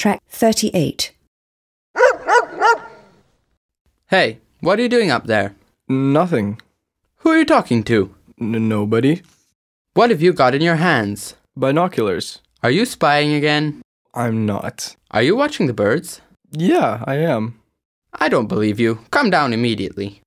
Track 38. Hey, what are you doing up there? Nothing. Who are you talking to? N- nobody. What have you got in your hands? Binoculars. Are you spying again? I'm not. Are you watching the birds? Yeah, I am. I don't believe you. Come down immediately.